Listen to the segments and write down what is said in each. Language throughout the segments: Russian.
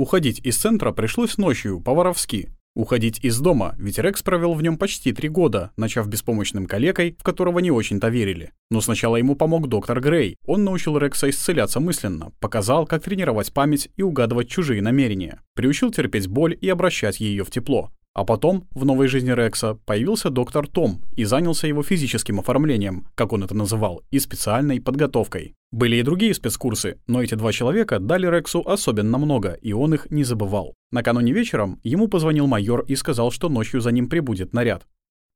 Уходить из центра пришлось ночью, по-воровски. Уходить из дома, ведь Рекс провел в нем почти три года, начав беспомощным калекой, в которого не очень-то верили. Но сначала ему помог доктор Грей. Он научил Рекса исцеляться мысленно, показал, как тренировать память и угадывать чужие намерения, приучил терпеть боль и обращать ее в тепло. А потом, в новой жизни Рекса, появился доктор Том и занялся его физическим оформлением, как он это называл, и специальной подготовкой. Были и другие спецкурсы, но эти два человека дали Рексу особенно много, и он их не забывал. Накануне вечером ему позвонил майор и сказал, что ночью за ним прибудет наряд.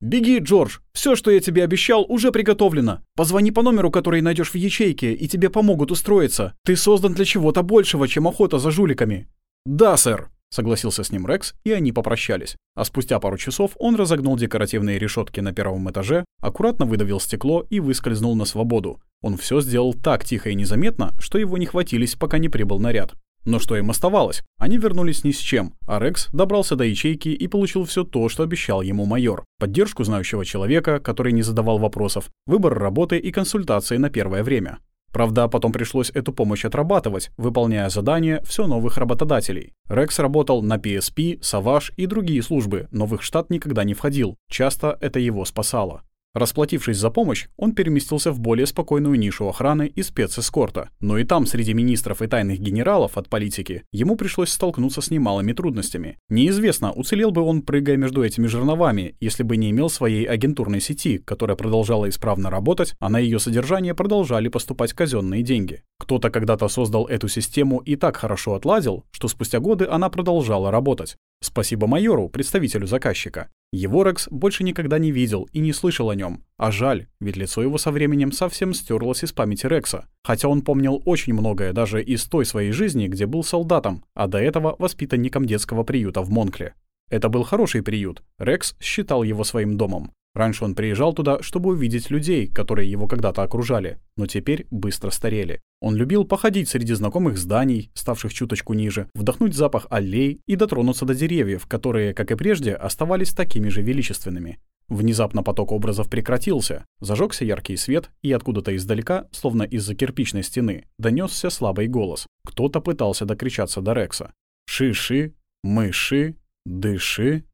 «Беги, Джордж! Все, что я тебе обещал, уже приготовлено. Позвони по номеру, который найдешь в ячейке, и тебе помогут устроиться. Ты создан для чего-то большего, чем охота за жуликами». «Да, сэр», Согласился с ним Рекс, и они попрощались. А спустя пару часов он разогнул декоративные решетки на первом этаже, аккуратно выдавил стекло и выскользнул на свободу. Он все сделал так тихо и незаметно, что его не хватились, пока не прибыл наряд. Но что им оставалось? Они вернулись ни с чем, а Рекс добрался до ячейки и получил все то, что обещал ему майор. Поддержку знающего человека, который не задавал вопросов, выбор работы и консультации на первое время. Правда, потом пришлось эту помощь отрабатывать, выполняя задания все новых работодателей. Рекс работал на PSP, Savage и другие службы, но в их штат никогда не входил. Часто это его спасало. Расплатившись за помощь, он переместился в более спокойную нишу охраны и спецэскорта. Но и там, среди министров и тайных генералов от политики, ему пришлось столкнуться с немалыми трудностями. Неизвестно, уцелел бы он, прыгая между этими жерновами, если бы не имел своей агентурной сети, которая продолжала исправно работать, а на ее содержание продолжали поступать казенные деньги. Кто-то когда-то создал эту систему и так хорошо отладил, что спустя годы она продолжала работать. Спасибо майору, представителю заказчика. Его Рекс больше никогда не видел и не слышал о нем. А жаль, ведь лицо его со временем совсем стерлось из памяти Рекса. Хотя он помнил очень многое даже из той своей жизни, где был солдатом, а до этого воспитанником детского приюта в Монкле. Это был хороший приют. Рекс считал его своим домом. Раньше он приезжал туда, чтобы увидеть людей, которые его когда-то окружали, но теперь быстро старели. Он любил походить среди знакомых зданий, ставших чуточку ниже, вдохнуть запах аллей и дотронуться до деревьев, которые, как и прежде, оставались такими же величественными. Внезапно поток образов прекратился, зажегся яркий свет, и откуда-то издалека, словно из-за кирпичной стены, донесся слабый голос. Кто-то пытался докричаться до Рекса. «Шиши, мыши, дыши,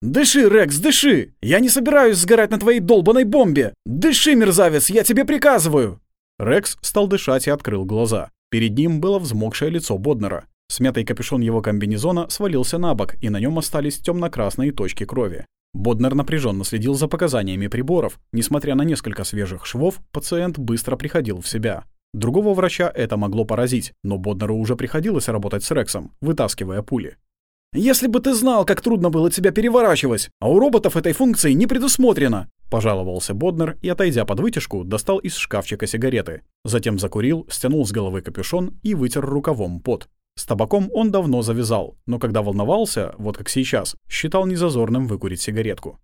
«Дыши, Рекс, дыши! Я не собираюсь сгорать на твоей долбанной бомбе! Дыши, мерзавец, я тебе приказываю!» Рекс стал дышать и открыл глаза. Перед ним было взмокшее лицо Боднера. Смятый капюшон его комбинезона свалился на бок, и на нем остались темно-красные точки крови. Боднер напряженно следил за показаниями приборов. Несмотря на несколько свежих швов, пациент быстро приходил в себя. Другого врача это могло поразить, но Боднеру уже приходилось работать с Рексом, вытаскивая пули. «Если бы ты знал, как трудно было тебя переворачивать, а у роботов этой функции не предусмотрено!» Пожаловался Боднер и, отойдя под вытяжку, достал из шкафчика сигареты. Затем закурил, стянул с головы капюшон и вытер рукавом пот. С табаком он давно завязал, но когда волновался, вот как сейчас, считал незазорным выкурить сигаретку.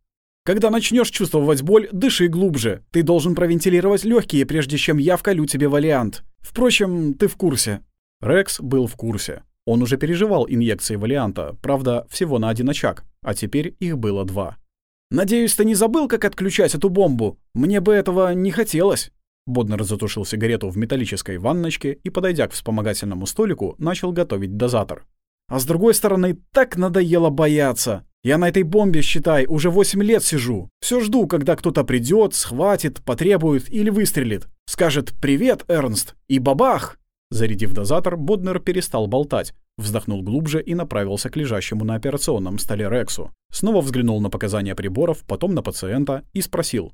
«Когда начнешь чувствовать боль, дыши глубже. Ты должен провентилировать легкие, прежде чем я вколю тебе валиант. Впрочем, ты в курсе». Рекс был в курсе. Он уже переживал инъекции валианта, правда, всего на один очаг, а теперь их было два. «Надеюсь, ты не забыл, как отключать эту бомбу? Мне бы этого не хотелось». Боднер затушил сигарету в металлической ванночке и, подойдя к вспомогательному столику, начал готовить дозатор. «А с другой стороны, так надоело бояться. Я на этой бомбе, считай, уже 8 лет сижу. Все жду, когда кто-то придет, схватит, потребует или выстрелит. Скажет «Привет, Эрнст!» и бабах! Зарядив дозатор, Боднер перестал болтать, вздохнул глубже и направился к лежащему на операционном столе Рексу. Снова взглянул на показания приборов, потом на пациента и спросил.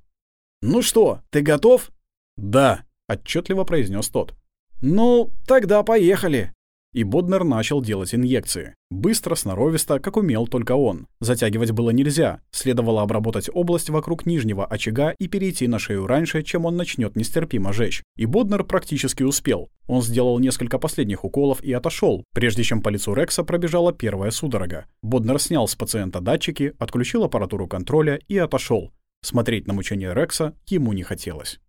«Ну что, ты готов?» «Да», — отчетливо произнес тот. «Ну, тогда поехали». И Боднер начал делать инъекции. Быстро, сноровисто, как умел только он. Затягивать было нельзя. Следовало обработать область вокруг нижнего очага и перейти на шею раньше, чем он начнет нестерпимо жечь. И Боднер практически успел. Он сделал несколько последних уколов и отошел, прежде чем по лицу Рекса пробежала первая судорога. Боднер снял с пациента датчики, отключил аппаратуру контроля и отошел. Смотреть на мучение Рекса ему не хотелось.